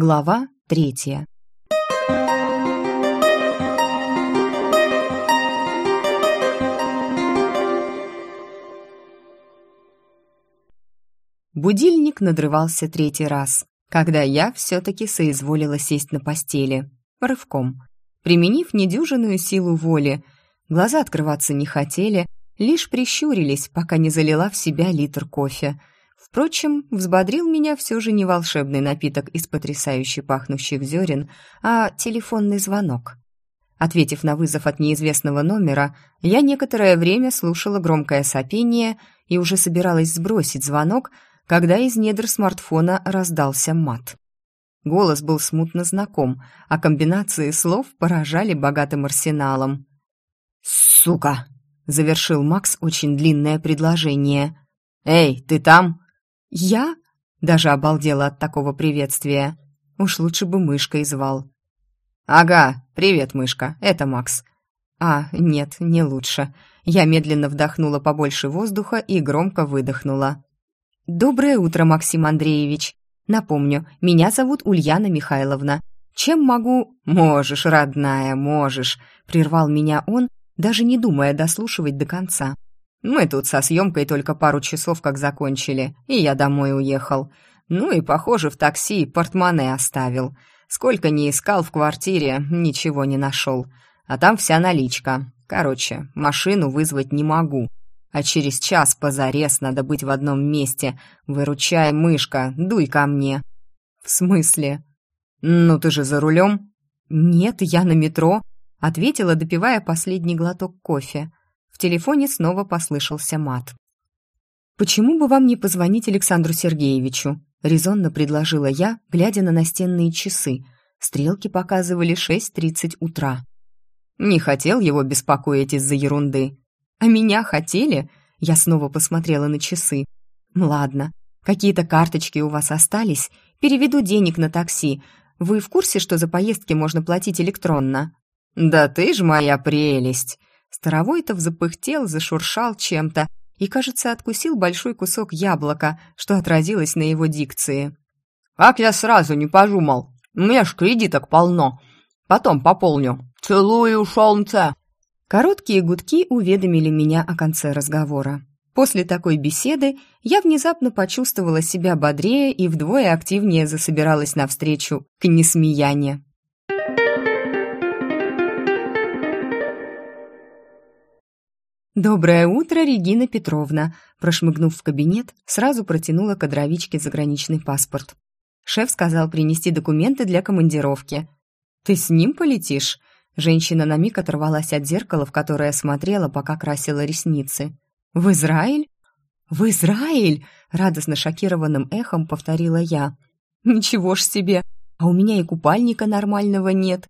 Глава третья. Будильник надрывался третий раз, когда я все-таки соизволила сесть на постели. Рывком. Применив недюжинную силу воли, глаза открываться не хотели, лишь прищурились, пока не залила в себя литр кофе. Впрочем, взбодрил меня все же не волшебный напиток из потрясающе пахнущих зерен, а телефонный звонок. Ответив на вызов от неизвестного номера, я некоторое время слушала громкое сопение и уже собиралась сбросить звонок, когда из недр смартфона раздался мат. Голос был смутно знаком, а комбинации слов поражали богатым арсеналом. «Сука!» завершил Макс очень длинное предложение. «Эй, ты там?» «Я?» Даже обалдела от такого приветствия. Уж лучше бы мышкой звал. «Ага, привет, мышка, это Макс». «А, нет, не лучше». Я медленно вдохнула побольше воздуха и громко выдохнула. «Доброе утро, Максим Андреевич. Напомню, меня зовут Ульяна Михайловна. Чем могу...» «Можешь, родная, можешь», — прервал меня он, даже не думая дослушивать до конца. Мы тут со съемкой только пару часов как закончили, и я домой уехал. Ну и, похоже, в такси портмоне оставил. Сколько не искал в квартире, ничего не нашел. А там вся наличка. Короче, машину вызвать не могу. А через час позарез надо быть в одном месте. Выручай, мышка, дуй ко мне. В смысле? Ну ты же за рулем? Нет, я на метро ответила, допивая последний глоток кофе. Телефоне снова послышался мат. «Почему бы вам не позвонить Александру Сергеевичу?» — резонно предложила я, глядя на настенные часы. Стрелки показывали 6.30 утра. «Не хотел его беспокоить из-за ерунды. А меня хотели?» Я снова посмотрела на часы. «Ладно, какие-то карточки у вас остались? Переведу денег на такси. Вы в курсе, что за поездки можно платить электронно?» «Да ты ж моя прелесть!» Старовой-то запыхтел, зашуршал чем-то и, кажется, откусил большой кусок яблока, что отразилось на его дикции. «Как я сразу не пожумал! У меня ж кредиток полно! Потом пополню! Целую, солнце!» Короткие гудки уведомили меня о конце разговора. После такой беседы я внезапно почувствовала себя бодрее и вдвое активнее засобиралась навстречу к несмеяне. «Доброе утро, Регина Петровна!» Прошмыгнув в кабинет, сразу протянула кадровичке заграничный паспорт. Шеф сказал принести документы для командировки. «Ты с ним полетишь?» Женщина на миг оторвалась от зеркала, в которое смотрела, пока красила ресницы. «В Израиль?» «В Израиль!» — радостно шокированным эхом повторила я. «Ничего ж себе! А у меня и купальника нормального нет!»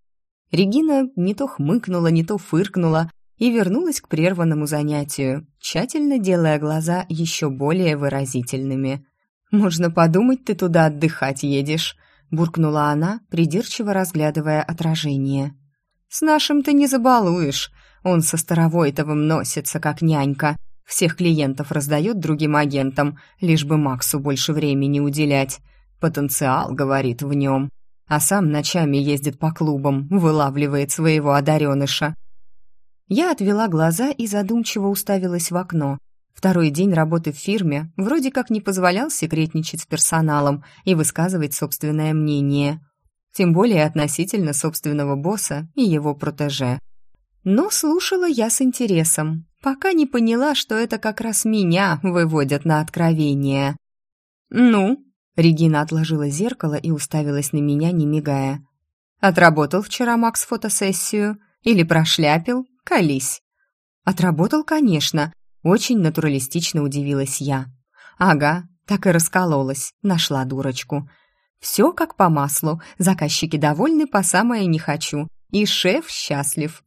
Регина не то хмыкнула, не то фыркнула, и вернулась к прерванному занятию, тщательно делая глаза еще более выразительными. «Можно подумать, ты туда отдыхать едешь», — буркнула она, придирчиво разглядывая отражение. «С нашим ты не забалуешь. Он со Старовойтовым носится, как нянька. Всех клиентов раздает другим агентам, лишь бы Максу больше времени уделять. Потенциал, говорит, в нем. А сам ночами ездит по клубам, вылавливает своего одареныша. Я отвела глаза и задумчиво уставилась в окно. Второй день работы в фирме вроде как не позволял секретничать с персоналом и высказывать собственное мнение. Тем более относительно собственного босса и его протеже. Но слушала я с интересом, пока не поняла, что это как раз меня выводят на откровение. «Ну?» — Регина отложила зеркало и уставилась на меня, не мигая. «Отработал вчера Макс фотосессию? Или прошляпил? Колись. Отработал, конечно. Очень натуралистично удивилась я. Ага, так и раскололась, нашла дурочку. Все как по маслу, заказчики довольны по самое не хочу, и шеф счастлив.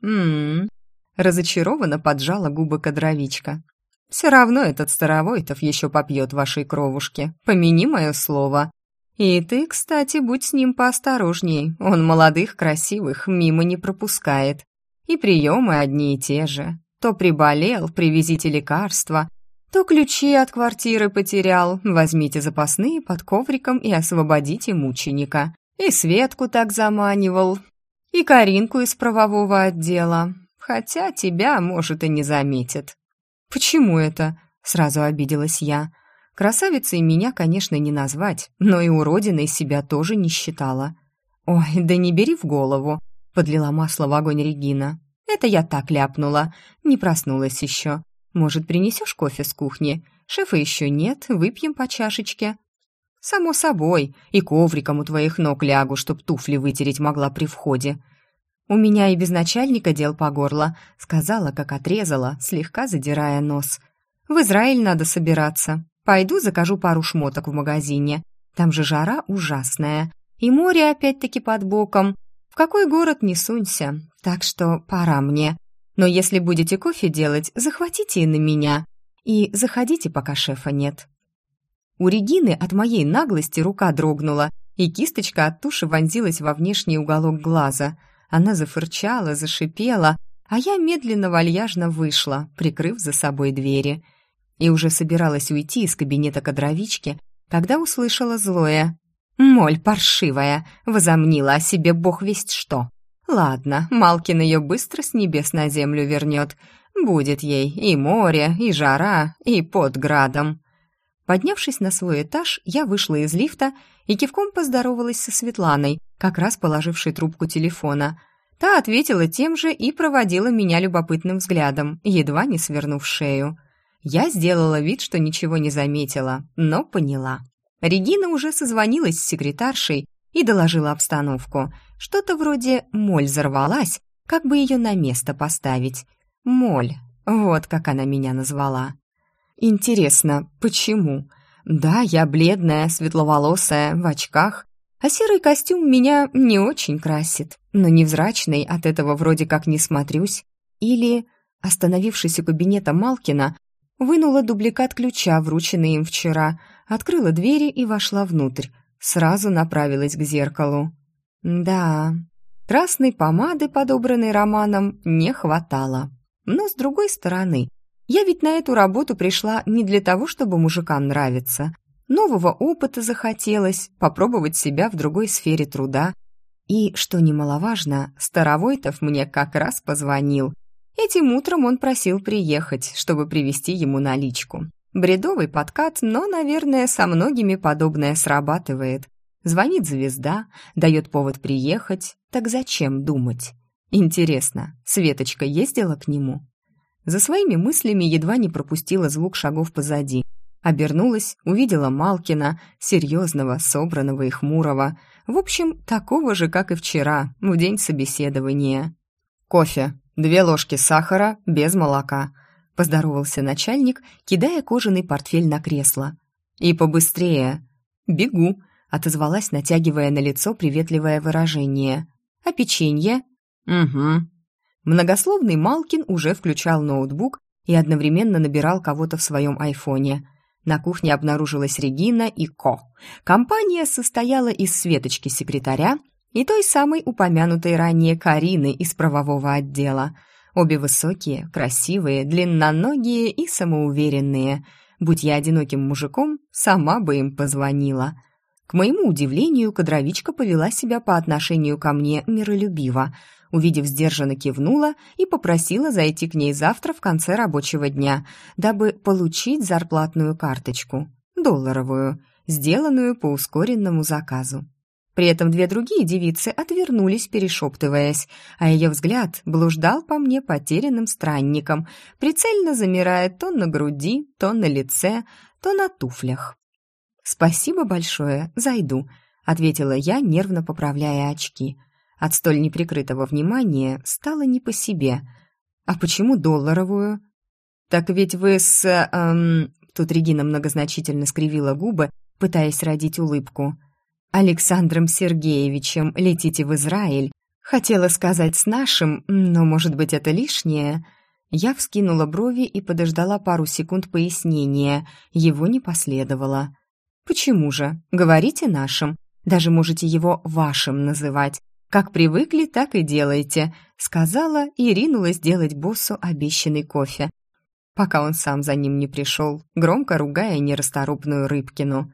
Ммм, разочарованно поджала губы кадровичка. Все равно этот Старовойтов еще попьет вашей кровушки, помяни мое слово. И ты, кстати, будь с ним поосторожней, он молодых, красивых мимо не пропускает. И приемы одни и те же. То приболел, привезите лекарства, То ключи от квартиры потерял, возьмите запасные под ковриком и освободите мученика. И Светку так заманивал, и Каринку из правового отдела. Хотя тебя, может, и не заметит. «Почему это?» — сразу обиделась я. Красавицей меня, конечно, не назвать, но и уродиной себя тоже не считала. «Ой, да не бери в голову», — подлила масло в огонь Регина. «Это я так ляпнула, не проснулась еще. Может, принесешь кофе с кухни? Шефа еще нет, выпьем по чашечке». «Само собой, и ковриком у твоих ног лягу, чтоб туфли вытереть могла при входе», «У меня и без начальника дел по горло», — сказала, как отрезала, слегка задирая нос. «В Израиль надо собираться. Пойду закажу пару шмоток в магазине. Там же жара ужасная. И море опять-таки под боком. В какой город не сунься. Так что пора мне. Но если будете кофе делать, захватите и на меня. И заходите, пока шефа нет». У Регины от моей наглости рука дрогнула, и кисточка от туши вонзилась во внешний уголок глаза — она зафырчала, зашипела, а я медленно-вальяжно вышла, прикрыв за собой двери. И уже собиралась уйти из кабинета кадровички, когда услышала злое. «Моль паршивая!» — возомнила о себе бог весть что. «Ладно, Малкин ее быстро с небес на землю вернет. Будет ей и море, и жара, и под градом». Поднявшись на свой этаж, я вышла из лифта и кивком поздоровалась со Светланой, как раз положившей трубку телефона. Та ответила тем же и проводила меня любопытным взглядом, едва не свернув шею. Я сделала вид, что ничего не заметила, но поняла. Регина уже созвонилась с секретаршей и доложила обстановку. Что-то вроде «моль взорвалась», как бы ее на место поставить. «Моль», вот как она меня назвала. Интересно, почему? Да, я бледная, светловолосая, в очках, а серый костюм меня не очень красит, но невзрачный от этого вроде как не смотрюсь. Или, остановившись у кабинета Малкина, вынула дубликат ключа, врученный им вчера, открыла двери и вошла внутрь, сразу направилась к зеркалу. Да, красной помады, подобранной Романом, не хватало. Но, с другой стороны, я ведь на эту работу пришла не для того, чтобы мужикам нравиться. Нового опыта захотелось, попробовать себя в другой сфере труда. И, что немаловажно, Старовойтов мне как раз позвонил. Этим утром он просил приехать, чтобы привезти ему наличку. Бредовый подкат, но, наверное, со многими подобное срабатывает. Звонит звезда, дает повод приехать. Так зачем думать? Интересно, Светочка ездила к нему? За своими мыслями едва не пропустила звук шагов позади. Обернулась, увидела Малкина, серьезного, собранного и хмурого. В общем, такого же, как и вчера, в день собеседования. «Кофе. Две ложки сахара, без молока», — поздоровался начальник, кидая кожаный портфель на кресло. «И побыстрее». «Бегу», — отозвалась, натягивая на лицо приветливое выражение. «А печенье?» «Угу», Многословный Малкин уже включал ноутбук и одновременно набирал кого-то в своем айфоне. На кухне обнаружилась Регина и Ко. Компания состояла из Светочки-секретаря и той самой упомянутой ранее Карины из правового отдела. Обе высокие, красивые, длинноногие и самоуверенные. Будь я одиноким мужиком, сама бы им позвонила. К моему удивлению, кадровичка повела себя по отношению ко мне миролюбиво – увидев, сдержанно кивнула и попросила зайти к ней завтра в конце рабочего дня, дабы получить зарплатную карточку, долларовую, сделанную по ускоренному заказу. При этом две другие девицы отвернулись, перешептываясь, а ее взгляд блуждал по мне потерянным странником, прицельно замирая то на груди, то на лице, то на туфлях. «Спасибо большое, зайду», — ответила я, нервно поправляя очки — от столь неприкрытого внимания стало не по себе. «А почему долларовую?» «Так ведь вы с...» эм... Тут Регина многозначительно скривила губы, пытаясь родить улыбку. «Александром Сергеевичем летите в Израиль. Хотела сказать с нашим, но, может быть, это лишнее?» Я вскинула брови и подождала пару секунд пояснения. Его не последовало. «Почему же? Говорите нашим. Даже можете его вашим называть. «Как привыкли, так и делайте», — сказала и ринулась делать боссу обещанный кофе. пока он сам за ним не пришел, громко ругая нерасторопную Рыбкину.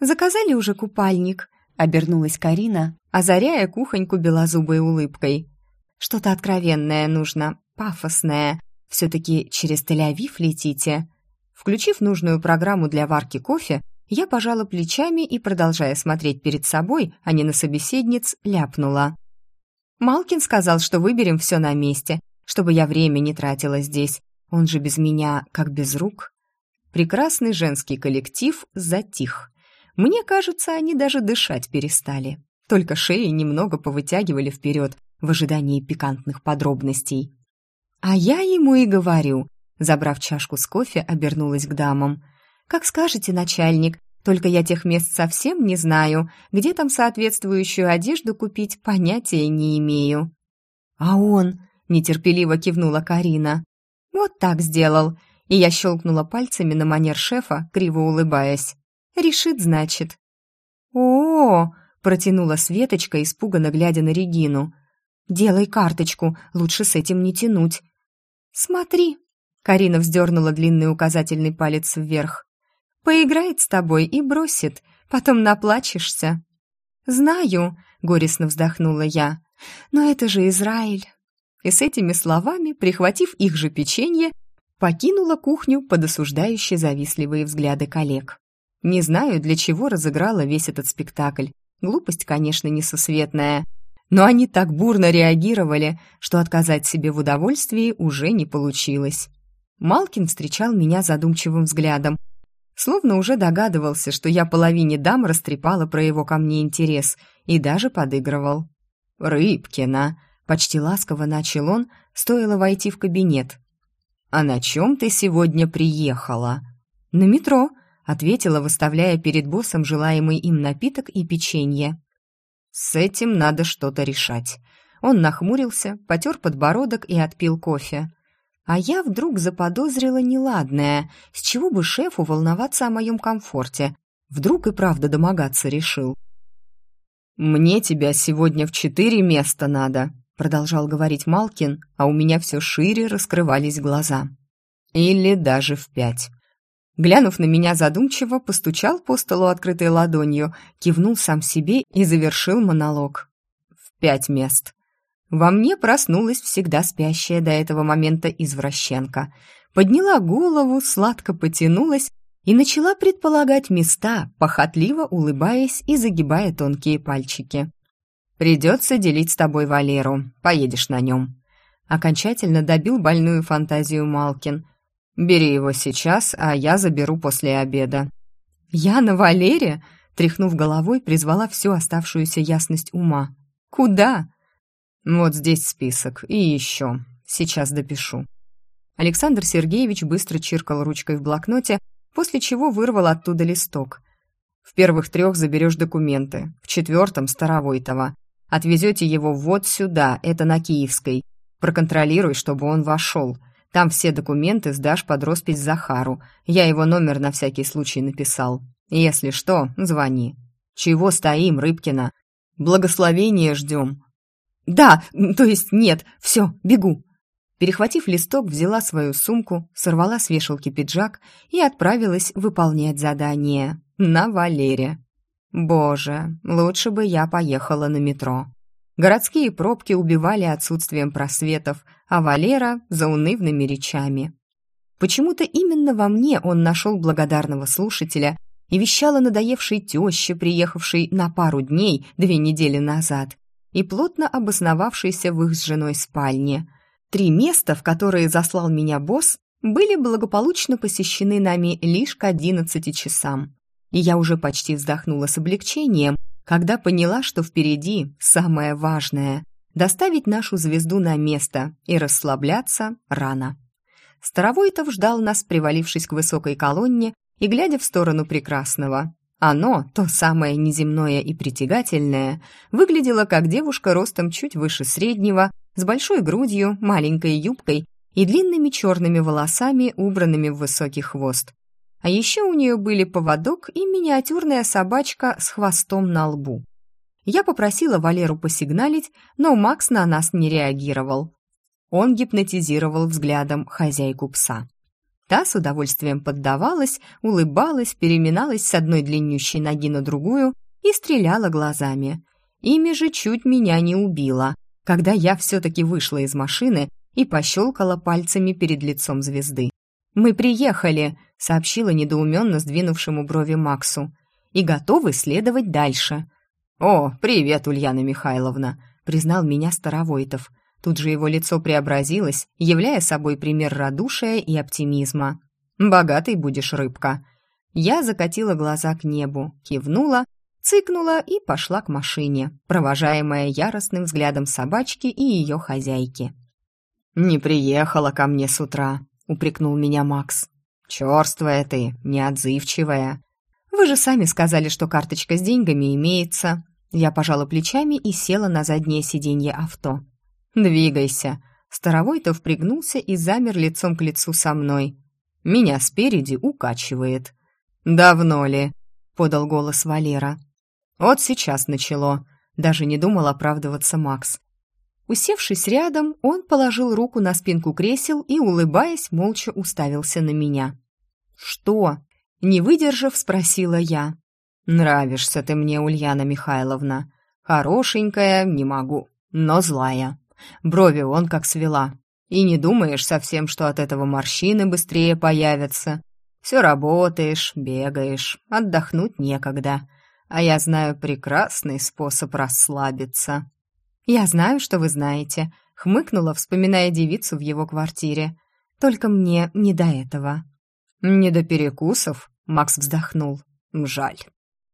«Заказали уже купальник?» — обернулась Карина, озаряя кухоньку белозубой улыбкой. «Что-то откровенное нужно, пафосное. Все-таки через Тель-Авив летите». Включив нужную программу для варки кофе, я пожала плечами и, продолжая смотреть перед собой, а не на собеседниц, ляпнула. «Малкин сказал, что выберем все на месте, чтобы я время не тратила здесь. Он же без меня как без рук». Прекрасный женский коллектив затих. Мне кажется, они даже дышать перестали. Только шеи немного повытягивали вперед в ожидании пикантных подробностей. А я ему и говорю, забрав чашку с кофе, обернулась к дамам. «Как скажете, начальник, только я тех мест совсем не знаю. Где там соответствующую одежду купить, понятия не имею». «А он?» — нетерпеливо кивнула Карина. «Вот так сделал». И я щелкнула пальцами на манер шефа, криво улыбаясь. Решит, значит. О, -о, -о протянула Светочка, испуганно глядя на Регину. Делай карточку, лучше с этим не тянуть. Смотри, Карина вздернула длинный указательный палец вверх. Поиграет с тобой и бросит, потом наплачешься. Знаю, горестно вздохнула я. Но это же Израиль. И с этими словами, прихватив их же печенье, покинула кухню под осуждающие завистливые взгляды коллег. Не знаю, для чего разыграла весь этот спектакль. Глупость, конечно, несусветная. Но они так бурно реагировали, что отказать себе в удовольствии уже не получилось. Малкин встречал меня задумчивым взглядом, словно уже догадывался, что я половине дам растрепала про его ко мне интерес и даже подыгрывал. «Рыбкина!» — почти ласково начал он, стоило войти в кабинет. «А на чем ты сегодня приехала?» «На метро», ответила, выставляя перед боссом желаемый им напиток и печенье. «С этим надо что-то решать». Он нахмурился, потер подбородок и отпил кофе. А я вдруг заподозрила неладное, с чего бы шефу волноваться о моем комфорте. Вдруг и правда домогаться решил. «Мне тебя сегодня в четыре места надо», — продолжал говорить Малкин, а у меня все шире раскрывались глаза. «Или даже в пять. Глянув на меня задумчиво, постучал по столу открытой ладонью, кивнул сам себе и завершил монолог. В пять мест. Во мне проснулась всегда спящая до этого момента извращенка. Подняла голову, сладко потянулась и начала предполагать места, похотливо улыбаясь и загибая тонкие пальчики. «Придется делить с тобой Валеру. Поедешь на нем». Окончательно добил больную фантазию Малкин – Бери его сейчас, а я заберу после обеда». «Я на Валере?» Тряхнув головой, призвала всю оставшуюся ясность ума. «Куда?» «Вот здесь список. И еще. Сейчас допишу». Александр Сергеевич быстро чиркал ручкой в блокноте, после чего вырвал оттуда листок. «В первых трех заберешь документы, в четвертом – Старовойтова. Отвезете его вот сюда, это на Киевской. Проконтролируй, чтобы он вошел. Там все документы сдашь под роспись Захару. Я его номер на всякий случай написал. Если что, звони. Чего стоим, Рыбкина? Благословение ждем. Да, то есть нет, все, бегу. Перехватив листок, взяла свою сумку, сорвала с вешалки пиджак и отправилась выполнять задание на Валере. Боже, лучше бы я поехала на метро. Городские пробки убивали отсутствием просветов, а Валера — заунывными речами. Почему-то именно во мне он нашел благодарного слушателя и вещал о надоевшей теще, приехавшей на пару дней две недели назад, и плотно обосновавшейся в их с женой спальне. Три места, в которые заслал меня босс, были благополучно посещены нами лишь к одиннадцати часам. И я уже почти вздохнула с облегчением, когда поняла, что впереди самое важное – доставить нашу звезду на место и расслабляться рано. Старовойтов ждал нас, привалившись к высокой колонне и глядя в сторону прекрасного. Оно, то самое неземное и притягательное, выглядело как девушка ростом чуть выше среднего, с большой грудью, маленькой юбкой и длинными черными волосами, убранными в высокий хвост. А еще у нее были поводок и миниатюрная собачка с хвостом на лбу. Я попросила Валеру посигналить, но Макс на нас не реагировал. Он гипнотизировал взглядом хозяйку пса. Та с удовольствием поддавалась, улыбалась, переминалась с одной длиннющей ноги на другую и стреляла глазами. Ими же чуть меня не убило, когда я все-таки вышла из машины и пощелкала пальцами перед лицом звезды. «Мы приехали», — сообщила недоуменно сдвинувшему брови Максу, «и готовы следовать дальше». «О, привет, Ульяна Михайловна», — признал меня Старовойтов. Тут же его лицо преобразилось, являя собой пример радушия и оптимизма. «Богатой будешь, рыбка». Я закатила глаза к небу, кивнула, цыкнула и пошла к машине, провожаемая яростным взглядом собачки и ее хозяйки. «Не приехала ко мне с утра», — упрекнул меня Макс. «Чёрствая ты, неотзывчивая». «Вы же сами сказали, что карточка с деньгами имеется». Я пожала плечами и села на заднее сиденье авто. «Двигайся». Старовойтов пригнулся и замер лицом к лицу со мной. «Меня спереди укачивает». «Давно ли?» — подал голос Валера. «Вот сейчас начало». Даже не думал оправдываться Макс. Усевшись рядом, он положил руку на спинку кресел и, улыбаясь, молча уставился на меня. «Что?» — не выдержав, спросила я. «Нравишься ты мне, Ульяна Михайловна. Хорошенькая, не могу, но злая. Брови он как свела. И не думаешь совсем, что от этого морщины быстрее появятся. Все работаешь, бегаешь, отдохнуть некогда. А я знаю прекрасный способ расслабиться». «Я знаю, что вы знаете», — хмыкнула, вспоминая девицу в его квартире. «Только мне не до этого». «Не до перекусов?» — Макс вздохнул. «Жаль.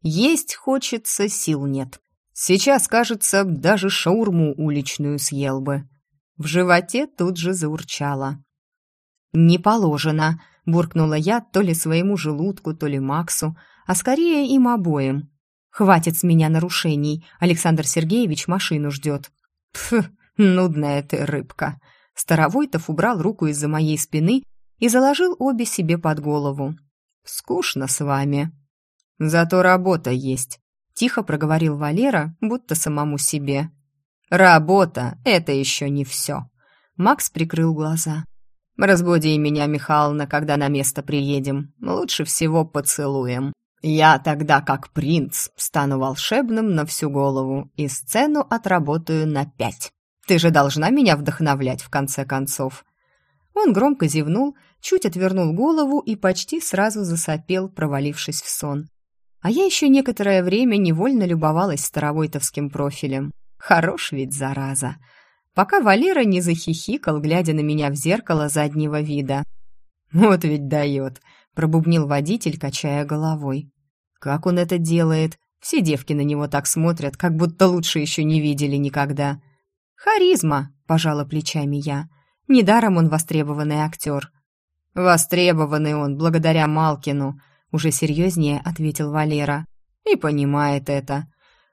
Есть хочется, сил нет. Сейчас, кажется, даже шаурму уличную съел бы». В животе тут же заурчало. «Не положено», — буркнула я то ли своему желудку, то ли Максу, а скорее им обоим. «Хватит с меня нарушений. Александр Сергеевич машину ждет». «Пф, нудная ты рыбка». Старовойтов убрал руку из-за моей спины и заложил обе себе под голову. «Скучно с вами». «Зато работа есть», — тихо проговорил Валера, будто самому себе. «Работа — это еще не все». Макс прикрыл глаза. «Разбуди меня, Михайловна, когда на место приедем. Лучше всего поцелуем». Я тогда, как принц, стану волшебным на всю голову и сцену отработаю на пять. Ты же должна меня вдохновлять, в конце концов». Он громко зевнул, чуть отвернул голову и почти сразу засопел, провалившись в сон. А я еще некоторое время невольно любовалась старовойтовским профилем. Хорош ведь, зараза. Пока Валера не захихикал, глядя на меня в зеркало заднего вида. «Вот ведь дает», — пробубнил водитель, качая головой. Как он это делает? Все девки на него так смотрят, как будто лучше еще не видели никогда. «Харизма», — пожала плечами я. «Недаром он востребованный актер». «Востребованный он благодаря Малкину», — уже серьезнее ответил Валера. «И понимает это.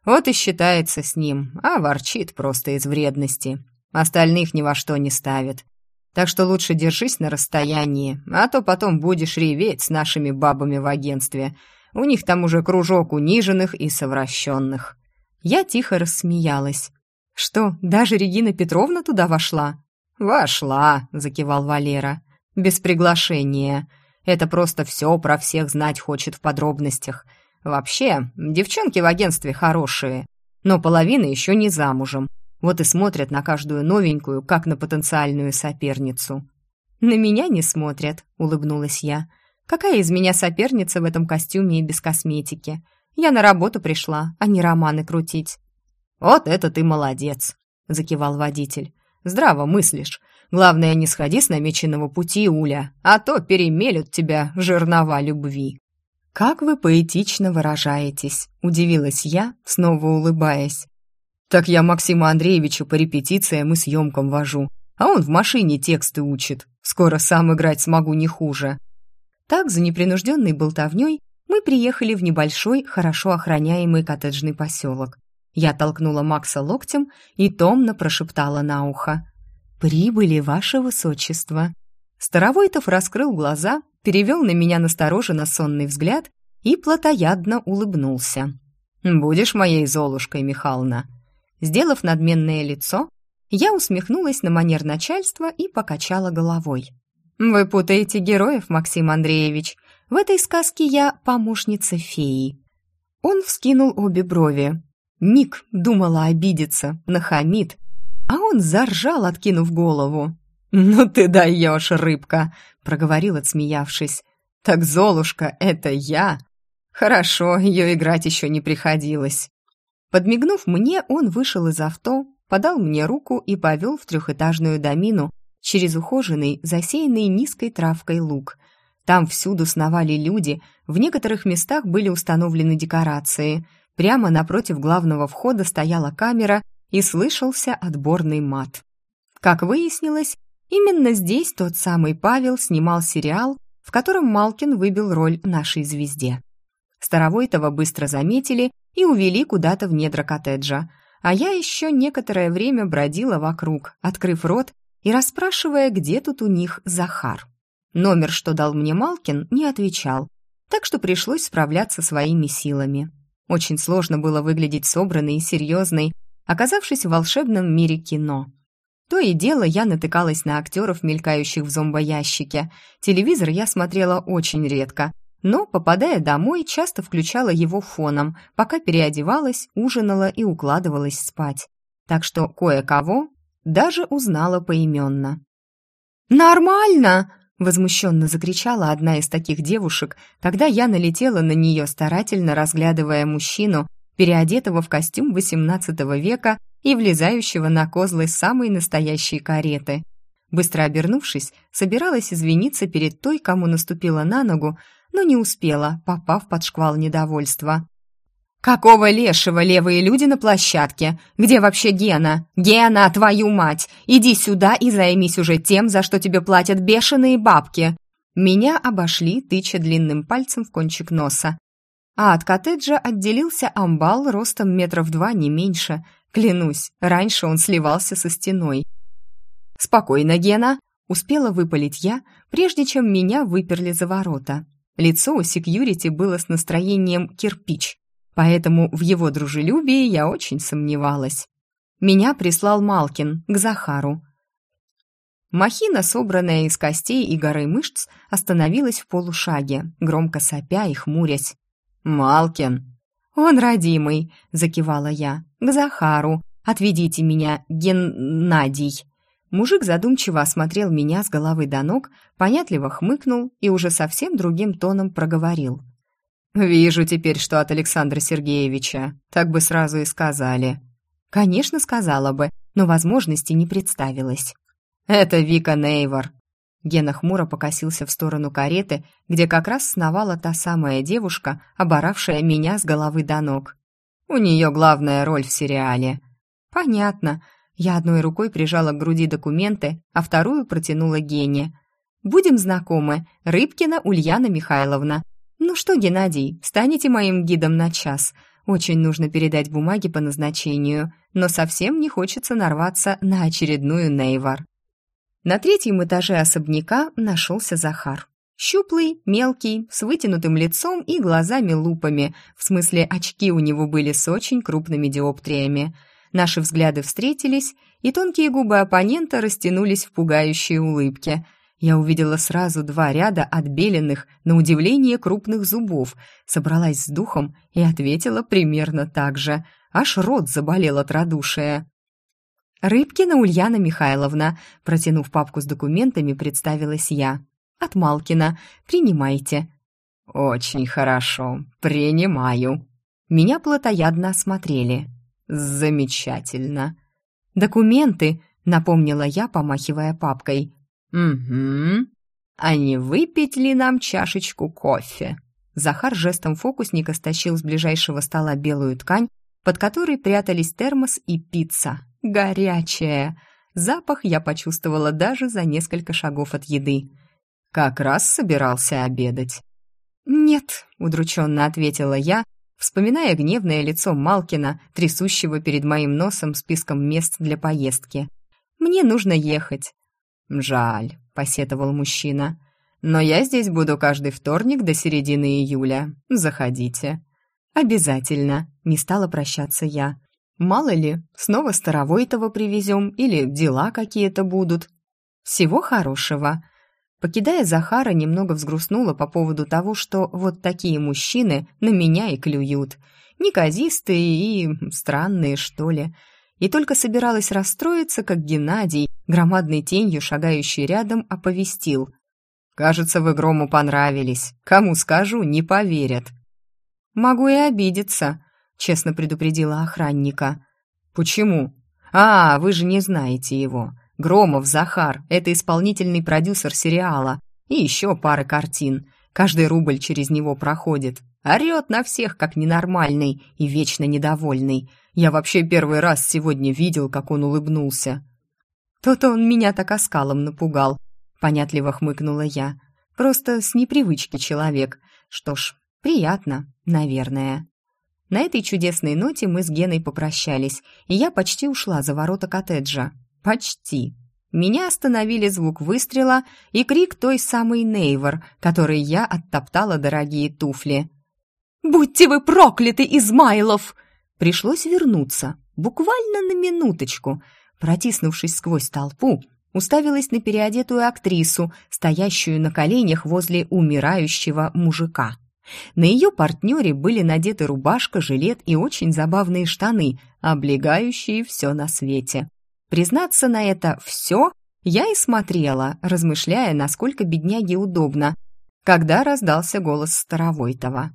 Вот и считается с ним, а ворчит просто из вредности. Остальных ни во что не ставит. Так что лучше держись на расстоянии, а то потом будешь реветь с нашими бабами в агентстве, у них там уже кружок униженных и совращенных. Я тихо рассмеялась. «Что, даже Регина Петровна туда вошла?» «Вошла», — закивал Валера. «Без приглашения. Это просто все про всех знать хочет в подробностях. Вообще, девчонки в агентстве хорошие, но половина еще не замужем. Вот и смотрят на каждую новенькую, как на потенциальную соперницу». «На меня не смотрят», — улыбнулась я. Какая из меня соперница в этом костюме и без косметики? Я на работу пришла, а не романы крутить». «Вот это ты молодец», — закивал водитель. «Здраво мыслишь. Главное, не сходи с намеченного пути, Уля, а то перемелют тебя жернова любви». «Как вы поэтично выражаетесь», — удивилась я, снова улыбаясь. «Так я Максима Андреевича по репетициям и съемкам вожу, а он в машине тексты учит. Скоро сам играть смогу не хуже». Так, за непринужденной болтовней, мы приехали в небольшой, хорошо охраняемый коттеджный поселок. Я толкнула Макса локтем и томно прошептала на ухо. «Прибыли, ваше высочество!» Старовойтов раскрыл глаза, перевел на меня настороженно сонный взгляд и плотоядно улыбнулся. «Будешь моей Золушкой, Михална?» Сделав надменное лицо, я усмехнулась на манер начальства и покачала головой. «Вы путаете героев, Максим Андреевич. В этой сказке я помощница феи». Он вскинул обе брови. Ник думала обидеться, нахамит, а он заржал, откинув голову. «Ну ты даешь, рыбка!» — проговорил, отсмеявшись. «Так Золушка — это я!» «Хорошо, ее играть еще не приходилось». Подмигнув мне, он вышел из авто, подал мне руку и повел в трехэтажную домину через ухоженный, засеянный низкой травкой луг. Там всюду сновали люди, в некоторых местах были установлены декорации. Прямо напротив главного входа стояла камера и слышался отборный мат. Как выяснилось, именно здесь тот самый Павел снимал сериал, в котором Малкин выбил роль нашей звезде. Старовойтова быстро заметили и увели куда-то в недра коттеджа, а я еще некоторое время бродила вокруг, открыв рот и расспрашивая, где тут у них Захар. Номер, что дал мне Малкин, не отвечал, так что пришлось справляться своими силами. Очень сложно было выглядеть собранной и серьезной, оказавшись в волшебном мире кино. То и дело я натыкалась на актеров, мелькающих в зомбоящике. Телевизор я смотрела очень редко, но, попадая домой, часто включала его фоном, пока переодевалась, ужинала и укладывалась спать. Так что кое-кого даже узнала поименно. «Нормально!» — возмущенно закричала одна из таких девушек, когда я налетела на нее, старательно разглядывая мужчину, переодетого в костюм XVIII века и влезающего на козлы самой настоящей кареты. Быстро обернувшись, собиралась извиниться перед той, кому наступила на ногу, но не успела, попав под шквал недовольства. «Какого лешего левые люди на площадке? Где вообще Гена? Гена, твою мать! Иди сюда и займись уже тем, за что тебе платят бешеные бабки!» Меня обошли, тыча длинным пальцем в кончик носа. А от коттеджа отделился амбал ростом метров два, не меньше. Клянусь, раньше он сливался со стеной. «Спокойно, Гена!» — успела выпалить я, прежде чем меня выперли за ворота. Лицо у секьюрити было с настроением кирпич, поэтому в его дружелюбии я очень сомневалась. Меня прислал Малкин к Захару. Махина, собранная из костей и горы мышц, остановилась в полушаге, громко сопя и хмурясь. «Малкин!» «Он родимый», — закивала я. «К Захару. Отведите меня, Геннадий». Мужик задумчиво осмотрел меня с головы до ног, понятливо хмыкнул и уже совсем другим тоном проговорил. «Вижу теперь, что от Александра Сергеевича. Так бы сразу и сказали». «Конечно, сказала бы, но возможности не представилось». «Это Вика Нейвор». Гена хмуро покосился в сторону кареты, где как раз сновала та самая девушка, оборавшая меня с головы до ног. «У нее главная роль в сериале». «Понятно», я одной рукой прижала к груди документы, а вторую протянула Гене. «Будем знакомы. Рыбкина Ульяна Михайловна. Ну что, Геннадий, станете моим гидом на час. Очень нужно передать бумаги по назначению, но совсем не хочется нарваться на очередную Нейвар». На третьем этаже особняка нашелся Захар. Щуплый, мелкий, с вытянутым лицом и глазами-лупами, в смысле очки у него были с очень крупными диоптриями – Наши взгляды встретились, и тонкие губы оппонента растянулись в пугающей улыбке. Я увидела сразу два ряда отбеленных, на удивление, крупных зубов, собралась с духом и ответила примерно так же. Аж рот заболел от радушия. «Рыбкина Ульяна Михайловна», протянув папку с документами, представилась я. «От Малкина. Принимайте». «Очень хорошо. Принимаю». Меня плотоядно осмотрели. «Замечательно». «Документы», — напомнила я, помахивая папкой. «Угу. А не выпить ли нам чашечку кофе?» Захар жестом фокусника стащил с ближайшего стола белую ткань, под которой прятались термос и пицца. Горячая. Запах я почувствовала даже за несколько шагов от еды. Как раз собирался обедать. «Нет», — удрученно ответила я, вспоминая гневное лицо Малкина, трясущего перед моим носом списком мест для поездки. «Мне нужно ехать». «Жаль», — посетовал мужчина. «Но я здесь буду каждый вторник до середины июля. Заходите». «Обязательно», — не стала прощаться я. «Мало ли, снова Старовойтова привезем или дела какие-то будут». «Всего хорошего». Покидая Захара, немного взгрустнула по поводу того, что вот такие мужчины на меня и клюют. Неказистые и странные, что ли. И только собиралась расстроиться, как Геннадий, громадной тенью, шагающий рядом, оповестил. «Кажется, вы Грому понравились. Кому скажу, не поверят». «Могу и обидеться», — честно предупредила охранника. «Почему?» «А, вы же не знаете его. Громов Захар — это исполнительный продюсер сериала. И еще пара картин. Каждый рубль через него проходит. Орет на всех, как ненормальный и вечно недовольный. Я вообще первый раз сегодня видел, как он улыбнулся. То-то он меня так оскалом напугал. Понятливо хмыкнула я. Просто с непривычки человек. Что ж, приятно, наверное. На этой чудесной ноте мы с Геной попрощались, и я почти ушла за ворота коттеджа. Почти. Меня остановили звук выстрела и крик той самой Нейвор, которой я оттоптала дорогие туфли. «Будьте вы прокляты, Измайлов!» Пришлось вернуться, буквально на минуточку. Протиснувшись сквозь толпу, уставилась на переодетую актрису, стоящую на коленях возле умирающего мужика. На ее партнере были надеты рубашка, жилет и очень забавные штаны, облегающие все на свете. Признаться на это «все» я и смотрела, размышляя, насколько бедняге удобно, когда раздался голос Старовойтова.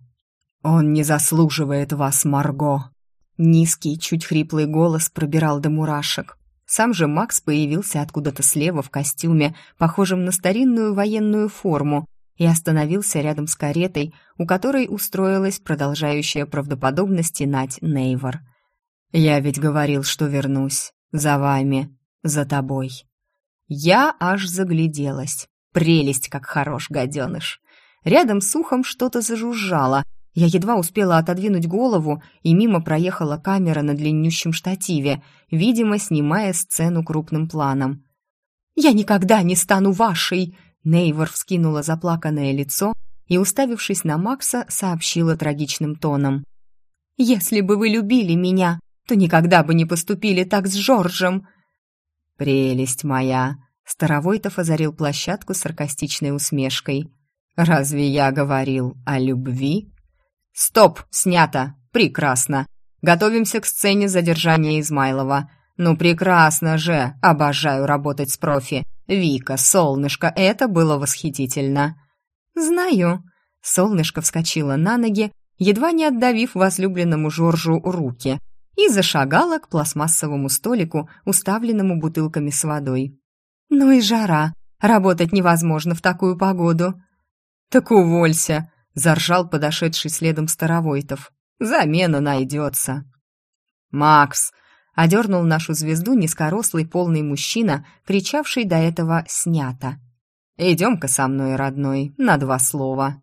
«Он не заслуживает вас, Марго!» Низкий, чуть хриплый голос пробирал до мурашек. Сам же Макс появился откуда-то слева в костюме, похожем на старинную военную форму, и остановился рядом с каретой, у которой устроилась продолжающая правдоподобно стенать Нейвор. «Я ведь говорил, что вернусь. За вами. За тобой». Я аж загляделась. Прелесть, как хорош гаденыш. Рядом с ухом что-то зажужжало. Я едва успела отодвинуть голову, и мимо проехала камера на длиннющем штативе, видимо, снимая сцену крупным планом. «Я никогда не стану вашей!» Нейвор вскинула заплаканное лицо и, уставившись на Макса, сообщила трагичным тоном. «Если бы вы любили меня, то никогда бы не поступили так с Жоржем!» «Прелесть моя!» Старовойтов озарил площадку саркастичной усмешкой. «Разве я говорил о любви?» «Стоп! Снято! Прекрасно! Готовимся к сцене задержания Измайлова. Ну, прекрасно же! Обожаю работать с профи! «Вика, солнышко, это было восхитительно!» «Знаю!» Солнышко вскочило на ноги, едва не отдавив возлюбленному Жоржу руки, и зашагала к пластмассовому столику, уставленному бутылками с водой. «Ну и жара! Работать невозможно в такую погоду!» «Так уволься!» — заржал подошедший следом Старовойтов. «Замена найдется!» «Макс!» одернул нашу звезду низкорослый полный мужчина, кричавший до этого «снято». «Идем-ка со мной, родной, на два слова».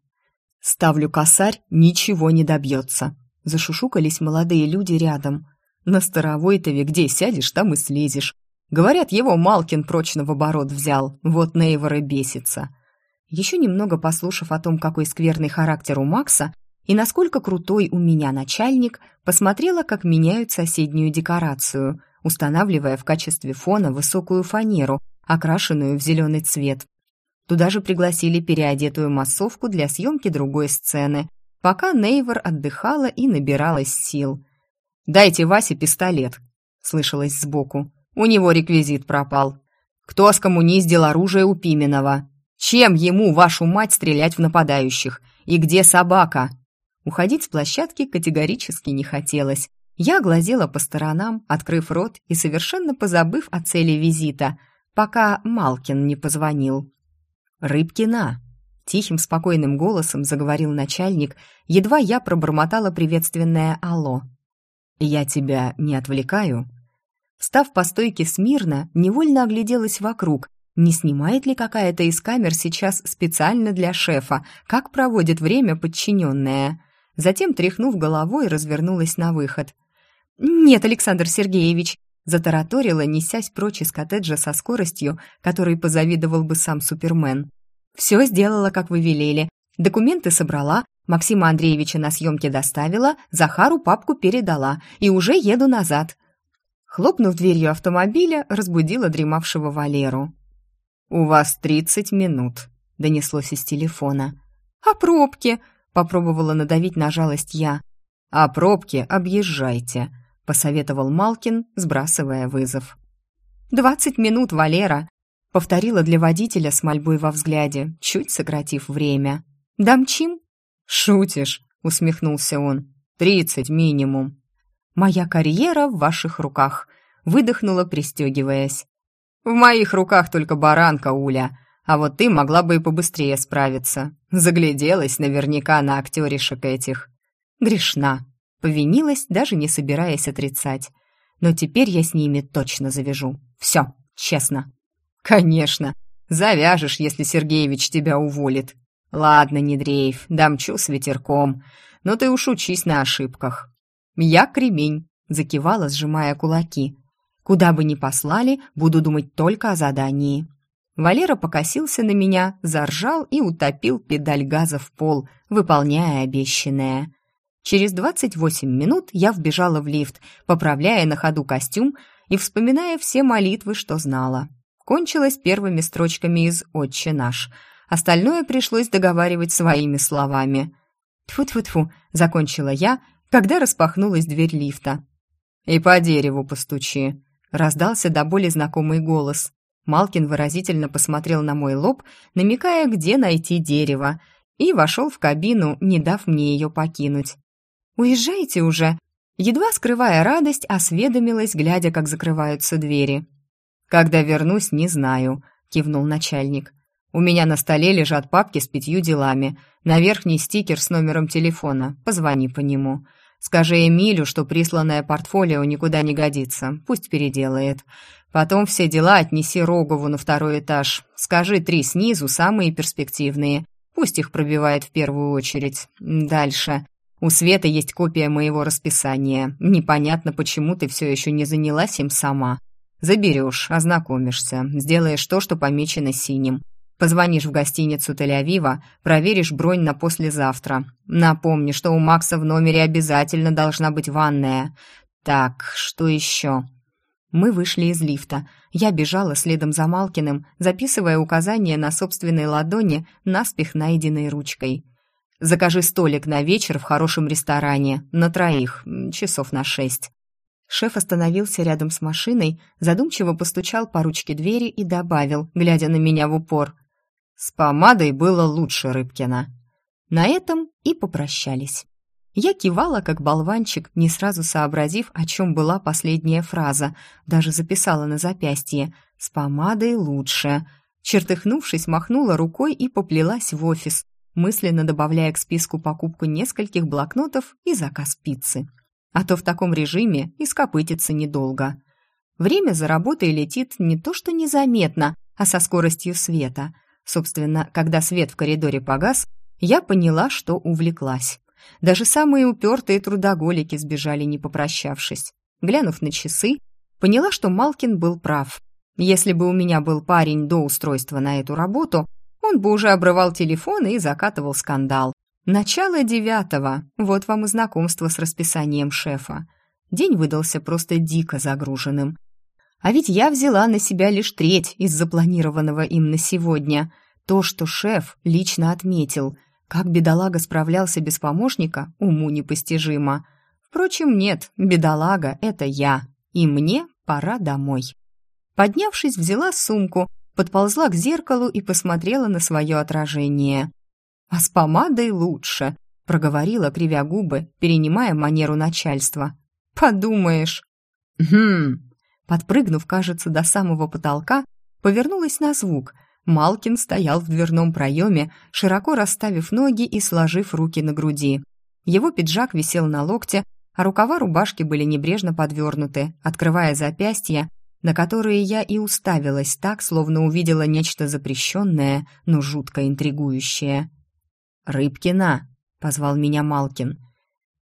«Ставлю косарь, ничего не добьется», — зашушукались молодые люди рядом. «На Старовойтове где сядешь, там и слезешь. Говорят, его Малкин прочно в оборот взял, вот Нейвор и бесится». Еще немного послушав о том, какой скверный характер у Макса, и насколько крутой у меня начальник, посмотрела, как меняют соседнюю декорацию, устанавливая в качестве фона высокую фанеру, окрашенную в зеленый цвет. Туда же пригласили переодетую массовку для съемки другой сцены, пока Нейвор отдыхала и набиралась сил. «Дайте Васе пистолет», — слышалось сбоку. «У него реквизит пропал. Кто скоммуниздил оружие у Пименова? Чем ему, вашу мать, стрелять в нападающих? И где собака?» Уходить с площадки категорически не хотелось. Я глазела по сторонам, открыв рот и совершенно позабыв о цели визита, пока Малкин не позвонил. «Рыбкина!» — тихим спокойным голосом заговорил начальник, едва я пробормотала приветственное «Алло». «Я тебя не отвлекаю?» Став по стойке смирно, невольно огляделась вокруг, не снимает ли какая-то из камер сейчас специально для шефа, как проводит время подчиненная затем, тряхнув головой, развернулась на выход. «Нет, Александр Сергеевич!» затараторила, несясь прочь из коттеджа со скоростью, которой позавидовал бы сам Супермен. «Все сделала, как вы велели. Документы собрала, Максима Андреевича на съемке доставила, Захару папку передала и уже еду назад». Хлопнув дверью автомобиля, разбудила дремавшего Валеру. «У вас тридцать минут», — донеслось из телефона. «А пробки?» — попробовала надавить на жалость я. «А пробки объезжайте», — посоветовал Малкин, сбрасывая вызов. «Двадцать минут, Валера», — повторила для водителя с мольбой во взгляде, чуть сократив время. «Дамчим?» «Шутишь», — усмехнулся он. «Тридцать минимум». «Моя карьера в ваших руках», — выдохнула, пристегиваясь. «В моих руках только баранка, Уля, а вот ты могла бы и побыстрее справиться. Загляделась наверняка на актеришек этих». «Грешна», — повинилась, даже не собираясь отрицать. «Но теперь я с ними точно завяжу. Все, честно». «Конечно. Завяжешь, если Сергеевич тебя уволит. Ладно, не дрейф, дамчу с ветерком. Но ты уж учись на ошибках». «Я кремень», — закивала, сжимая кулаки. Куда бы ни послали, буду думать только о задании. Валера покосился на меня, заржал и утопил педаль газа в пол, выполняя обещанное. Через 28 минут я вбежала в лифт, поправляя на ходу костюм и вспоминая все молитвы, что знала. Кончилось первыми строчками из «Отче наш». Остальное пришлось договаривать своими словами. «Тьфу-тьфу-тьфу», — закончила я, когда распахнулась дверь лифта. «И по дереву постучи», раздался до боли знакомый голос. Малкин выразительно посмотрел на мой лоб, намекая, где найти дерево, и вошел в кабину, не дав мне ее покинуть. «Уезжайте уже!» Едва скрывая радость, осведомилась, глядя, как закрываются двери. «Когда вернусь, не знаю», — кивнул начальник. «У меня на столе лежат папки с пятью делами. На верхний стикер с номером телефона. Позвони по нему. Скажи Эмилю, что присланное портфолио никуда не годится, пусть переделает. Потом все дела отнеси Рогову на второй этаж. Скажи три снизу, самые перспективные. Пусть их пробивает в первую очередь. Дальше. У Светы есть копия моего расписания. Непонятно, почему ты все еще не занялась им сама. Заберешь, ознакомишься, сделаешь то, что помечено синим. Позвонишь в гостиницу Тель-Авива, проверишь бронь на послезавтра. Напомни, что у Макса в номере обязательно должна быть ванная. Так, что еще?» Мы вышли из лифта. Я бежала следом за Малкиным, записывая указания на собственной ладони, наспех найденной ручкой. «Закажи столик на вечер в хорошем ресторане, на троих, часов на шесть». Шеф остановился рядом с машиной, задумчиво постучал по ручке двери и добавил, глядя на меня в упор. С помадой было лучше Рыбкина. На этом и попрощались. Я кивала, как болванчик, не сразу сообразив, о чем была последняя фраза, даже записала на запястье «С помадой лучше». Чертыхнувшись, махнула рукой и поплелась в офис, мысленно добавляя к списку покупку нескольких блокнотов и заказ пиццы. А то в таком режиме и скопытиться недолго. Время за работой летит не то что незаметно, а со скоростью света – Собственно, когда свет в коридоре погас, я поняла, что увлеклась. Даже самые упертые трудоголики сбежали, не попрощавшись. Глянув на часы, поняла, что Малкин был прав. Если бы у меня был парень до устройства на эту работу, он бы уже обрывал телефон и закатывал скандал. Начало девятого. Вот вам и знакомство с расписанием шефа. День выдался просто дико загруженным. А ведь я взяла на себя лишь треть из запланированного им на сегодня. То, что шеф лично отметил. Как бедолага справлялся без помощника, уму непостижимо. Впрочем, нет, бедолага — это я. И мне пора домой. Поднявшись, взяла сумку, подползла к зеркалу и посмотрела на свое отражение. «А с помадой лучше», — проговорила, кривя губы, перенимая манеру начальства. «Подумаешь». «Хм», Подпрыгнув, кажется, до самого потолка, повернулась на звук. Малкин стоял в дверном проеме, широко расставив ноги и сложив руки на груди. Его пиджак висел на локте, а рукава рубашки были небрежно подвернуты, открывая запястья, на которые я и уставилась так, словно увидела нечто запрещенное, но жутко интригующее. «Рыбкина!» — позвал меня Малкин.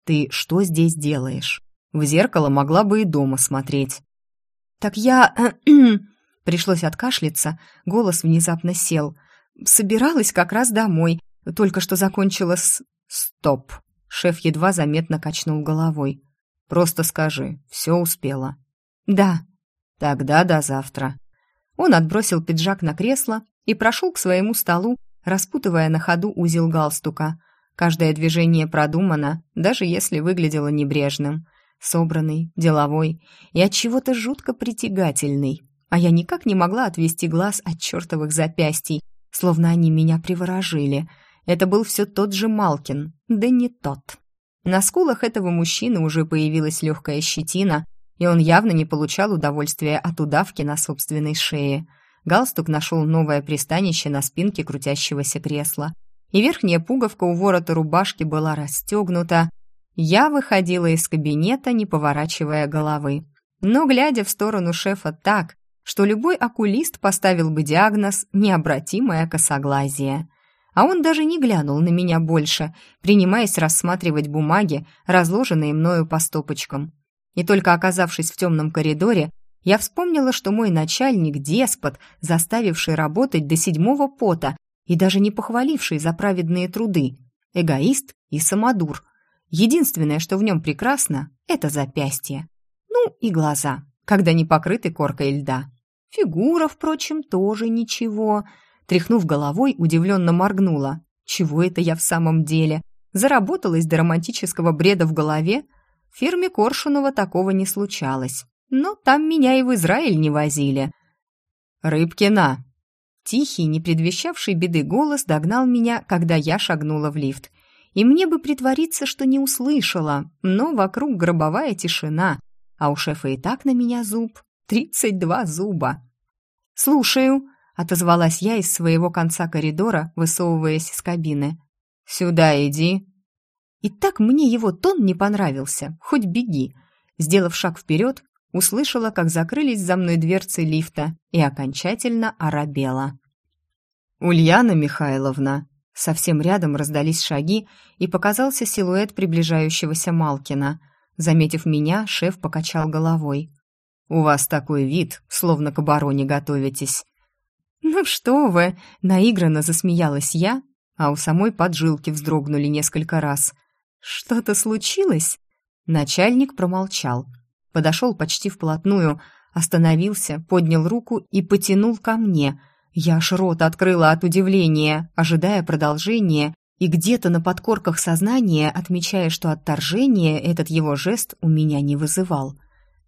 «Ты что здесь делаешь? В зеркало могла бы и дома смотреть». «Так я...» Пришлось откашляться, голос внезапно сел. «Собиралась как раз домой, только что закончила с...» «Стоп!» Шеф едва заметно качнул головой. «Просто скажи, все успела». «Да». «Тогда до завтра». Он отбросил пиджак на кресло и прошел к своему столу, распутывая на ходу узел галстука. Каждое движение продумано, даже если выглядело небрежным. Собранный, деловой и от чего-то жутко притягательный. А я никак не могла отвести глаз от чертовых запястий, словно они меня приворожили. Это был все тот же Малкин, да не тот. На скулах этого мужчины уже появилась легкая щетина, и он явно не получал удовольствия от удавки на собственной шее. Галстук нашел новое пристанище на спинке крутящегося кресла, и верхняя пуговка у ворота рубашки была расстегнута. Я выходила из кабинета, не поворачивая головы, но глядя в сторону шефа так, что любой окулист поставил бы диагноз «необратимое косоглазие». А он даже не глянул на меня больше, принимаясь рассматривать бумаги, разложенные мною по стопочкам. И только оказавшись в темном коридоре, я вспомнила, что мой начальник – деспот, заставивший работать до седьмого пота и даже не похваливший за праведные труды. Эгоист и самодур. Единственное, что в нем прекрасно – это запястье. Ну и глаза, когда не покрыты коркой льда. Фигура, впрочем, тоже ничего. Тряхнув головой, удивленно моргнула. Чего это я в самом деле? Заработалась до романтического бреда в голове – в фирме Коршунова такого не случалось. Но там меня и в Израиль не возили. «Рыбкина!» Тихий, не предвещавший беды голос догнал меня, когда я шагнула в лифт. И мне бы притвориться, что не услышала, но вокруг гробовая тишина, а у шефа и так на меня зуб. Тридцать два зуба. «Слушаю», — отозвалась я из своего конца коридора, высовываясь из кабины. «Сюда иди», и так мне его тон не понравился, хоть беги. Сделав шаг вперед, услышала, как закрылись за мной дверцы лифта и окончательно оробела. «Ульяна Михайловна!» Совсем рядом раздались шаги, и показался силуэт приближающегося Малкина. Заметив меня, шеф покачал головой. «У вас такой вид, словно к обороне готовитесь». «Ну что вы!» — наигранно засмеялась я, а у самой поджилки вздрогнули несколько раз — «Что-то случилось?» Начальник промолчал. Подошел почти вплотную, остановился, поднял руку и потянул ко мне. Я аж рот открыла от удивления, ожидая продолжения, и где-то на подкорках сознания отмечая, что отторжение этот его жест у меня не вызывал.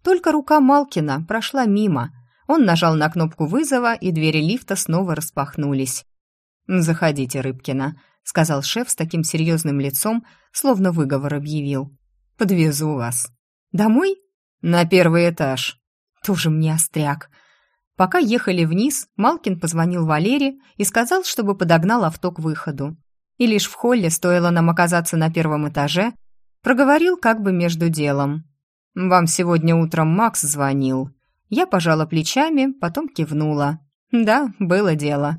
Только рука Малкина прошла мимо. Он нажал на кнопку вызова, и двери лифта снова распахнулись. «Заходите, Рыбкина», — сказал шеф с таким серьезным лицом, словно выговор объявил. «Подвезу вас». «Домой?» «На первый этаж». «Тоже мне остряк». Пока ехали вниз, Малкин позвонил Валере и сказал, чтобы подогнал авто к выходу. И лишь в холле, стоило нам оказаться на первом этаже, проговорил как бы между делом. «Вам сегодня утром Макс звонил». Я пожала плечами, потом кивнула. «Да, было дело».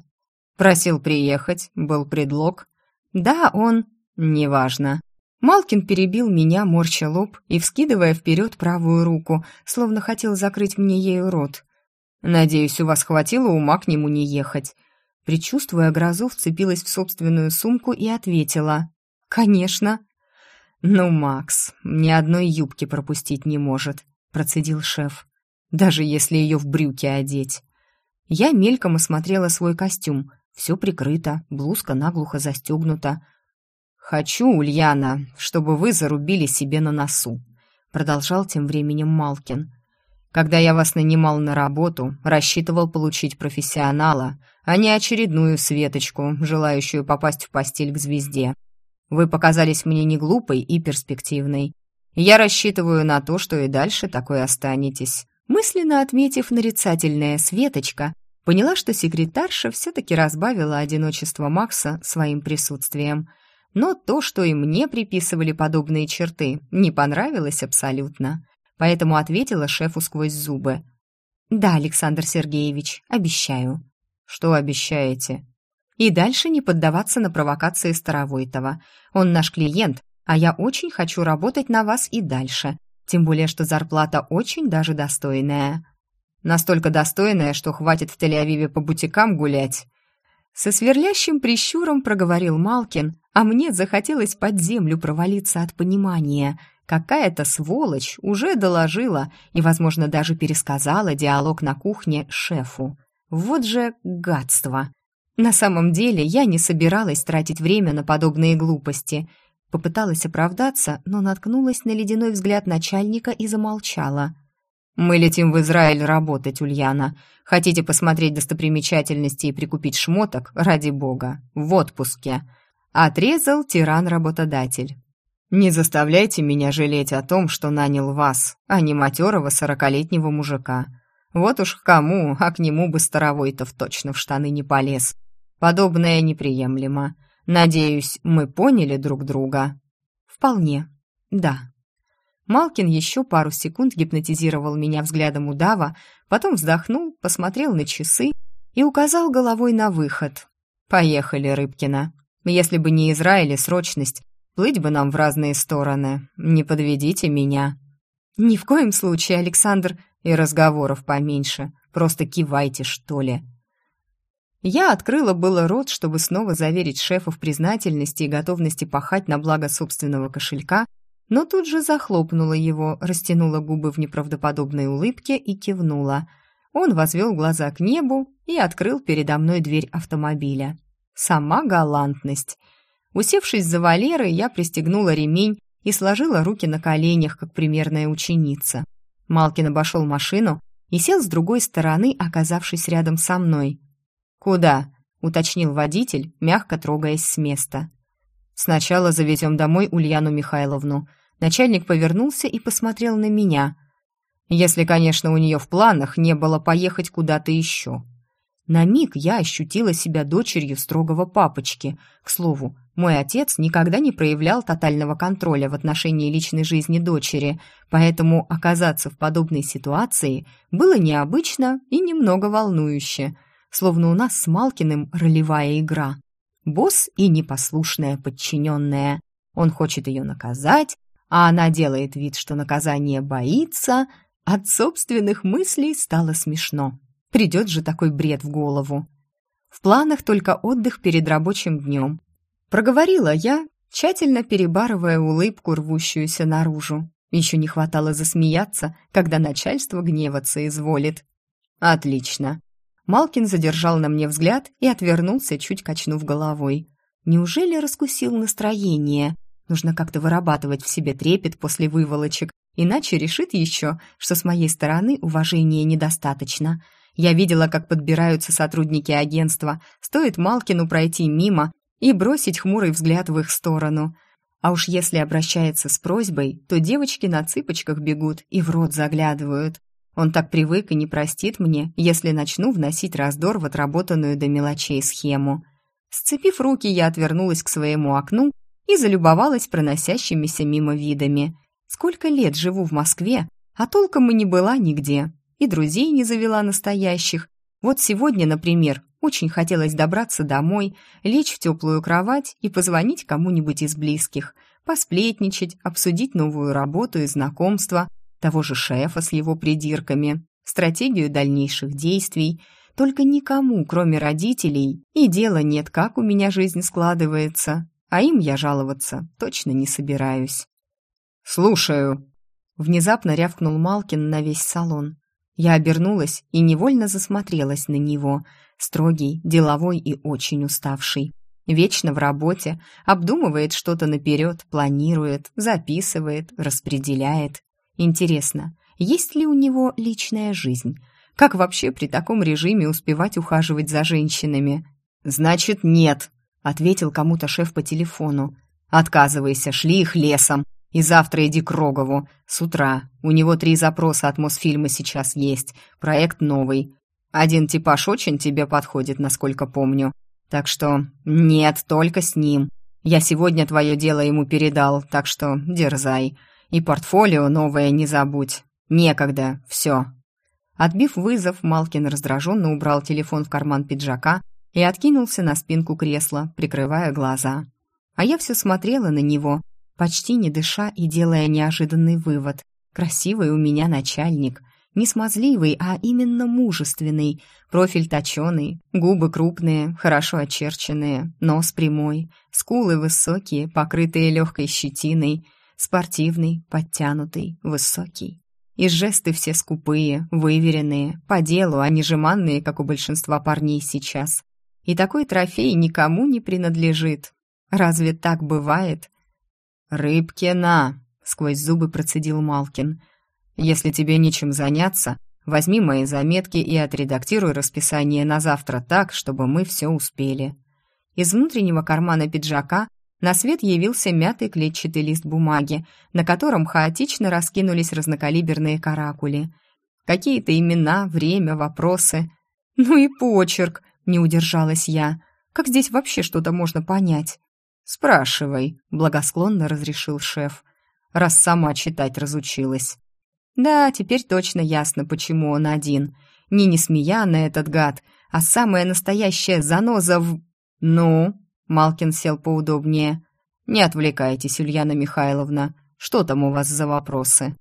Просил приехать, был предлог. «Да, он...» «Неважно». Малкин перебил меня, морща лоб и вскидывая вперед правую руку, словно хотел закрыть мне ею рот. «Надеюсь, у вас хватило ума к нему не ехать». Причувствуя грозу, вцепилась в собственную сумку и ответила. «Конечно». «Ну, Макс, ни одной юбки пропустить не может», — процедил шеф. «Даже если ее в брюки одеть». Я мельком осмотрела свой костюм — все прикрыто, блузка наглухо застегнута. «Хочу, Ульяна, чтобы вы зарубили себе на носу», продолжал тем временем Малкин. «Когда я вас нанимал на работу, рассчитывал получить профессионала, а не очередную Светочку, желающую попасть в постель к звезде. Вы показались мне не глупой и перспективной. Я рассчитываю на то, что и дальше такой останетесь». Мысленно отметив нарицательное «Светочка», Поняла, что секретарша все-таки разбавила одиночество Макса своим присутствием. Но то, что и мне приписывали подобные черты, не понравилось абсолютно. Поэтому ответила шефу сквозь зубы. «Да, Александр Сергеевич, обещаю». «Что обещаете?» «И дальше не поддаваться на провокации Старовойтова. Он наш клиент, а я очень хочу работать на вас и дальше. Тем более, что зарплата очень даже достойная». Настолько достойная, что хватит в Тель-Авиве по бутикам гулять. Со сверлящим прищуром проговорил Малкин, а мне захотелось под землю провалиться от понимания. Какая-то сволочь уже доложила и, возможно, даже пересказала диалог на кухне шефу. Вот же гадство. На самом деле я не собиралась тратить время на подобные глупости. Попыталась оправдаться, но наткнулась на ледяной взгляд начальника и замолчала. «Мы летим в Израиль работать, Ульяна. Хотите посмотреть достопримечательности и прикупить шмоток? Ради бога. В отпуске». Отрезал тиран-работодатель. «Не заставляйте меня жалеть о том, что нанял вас, а не матерого сорокалетнего мужика. Вот уж к кому, а к нему бы старовой-то точно в штаны не полез. Подобное неприемлемо. Надеюсь, мы поняли друг друга?» «Вполне. Да». Малкин еще пару секунд гипнотизировал меня взглядом удава, потом вздохнул, посмотрел на часы и указал головой на выход. «Поехали, Рыбкина. Если бы не Израиль и срочность, плыть бы нам в разные стороны. Не подведите меня». «Ни в коем случае, Александр, и разговоров поменьше. Просто кивайте, что ли». Я открыла было рот, чтобы снова заверить шефа в признательности и готовности пахать на благо собственного кошелька, но тут же захлопнула его, растянула губы в неправдоподобной улыбке и кивнула. Он возвел глаза к небу и открыл передо мной дверь автомобиля. Сама галантность. Усевшись за Валерой, я пристегнула ремень и сложила руки на коленях, как примерная ученица. Малкин обошел машину и сел с другой стороны, оказавшись рядом со мной. «Куда?» — уточнил водитель, мягко трогаясь с места. «Сначала завезем домой Ульяну Михайловну», Начальник повернулся и посмотрел на меня. Если, конечно, у нее в планах не было поехать куда-то еще. На миг я ощутила себя дочерью строгого папочки. К слову, мой отец никогда не проявлял тотального контроля в отношении личной жизни дочери, поэтому оказаться в подобной ситуации было необычно и немного волнующе, словно у нас с Малкиным ролевая игра. Босс и непослушная подчиненная. Он хочет ее наказать, а она делает вид, что наказание боится, от собственных мыслей стало смешно. Придет же такой бред в голову. В планах только отдых перед рабочим днем. Проговорила я, тщательно перебарывая улыбку, рвущуюся наружу. Еще не хватало засмеяться, когда начальство гневаться изволит. «Отлично». Малкин задержал на мне взгляд и отвернулся, чуть качнув головой. Неужели раскусил настроение? Нужно как-то вырабатывать в себе трепет после выволочек, иначе решит еще, что с моей стороны уважения недостаточно. Я видела, как подбираются сотрудники агентства, стоит Малкину пройти мимо и бросить хмурый взгляд в их сторону. А уж если обращается с просьбой, то девочки на цыпочках бегут и в рот заглядывают. Он так привык и не простит мне, если начну вносить раздор в отработанную до мелочей схему. Сцепив руки, я отвернулась к своему окну и залюбовалась проносящимися мимо видами. Сколько лет живу в Москве, а толком и не была нигде. И друзей не завела настоящих. Вот сегодня, например, очень хотелось добраться домой, лечь в теплую кровать и позвонить кому-нибудь из близких, посплетничать, обсудить новую работу и знакомства, того же шефа с его придирками, стратегию дальнейших действий. Только никому, кроме родителей, и дела нет, как у меня жизнь складывается а им я жаловаться точно не собираюсь. «Слушаю!» Внезапно рявкнул Малкин на весь салон. Я обернулась и невольно засмотрелась на него, строгий, деловой и очень уставший. Вечно в работе, обдумывает что-то наперед, планирует, записывает, распределяет. Интересно, есть ли у него личная жизнь? Как вообще при таком режиме успевать ухаживать за женщинами? «Значит, нет!» ответил кому-то шеф по телефону. «Отказывайся, шли их лесом. И завтра иди к Рогову. С утра. У него три запроса от Мосфильма сейчас есть. Проект новый. Один типаж очень тебе подходит, насколько помню. Так что нет, только с ним. Я сегодня твое дело ему передал, так что дерзай. И портфолио новое не забудь. Некогда, все». Отбив вызов, Малкин раздраженно убрал телефон в карман пиджака и откинулся на спинку кресла, прикрывая глаза. А я все смотрела на него, почти не дыша и делая неожиданный вывод. Красивый у меня начальник. Не смазливый, а именно мужественный. Профиль точеный, губы крупные, хорошо очерченные, нос прямой, скулы высокие, покрытые легкой щетиной, спортивный, подтянутый, высокий. И жесты все скупые, выверенные, по делу, а не жеманные, как у большинства парней сейчас. И такой трофей никому не принадлежит. Разве так бывает? «Рыбкина!» — сквозь зубы процедил Малкин. «Если тебе нечем заняться, возьми мои заметки и отредактируй расписание на завтра так, чтобы мы все успели». Из внутреннего кармана пиджака на свет явился мятый клетчатый лист бумаги, на котором хаотично раскинулись разнокалиберные каракули. Какие-то имена, время, вопросы. «Ну и почерк!» — не удержалась я. «Как здесь вообще что-то можно понять?» «Спрашивай», — благосклонно разрешил шеф, раз сама читать разучилась. Да, теперь точно ясно, почему он один. Не Несмеяна этот гад, а самая настоящая заноза в... «Ну?» — Малкин сел поудобнее. «Не отвлекайтесь, Ульяна Михайловна. Что там у вас за вопросы?»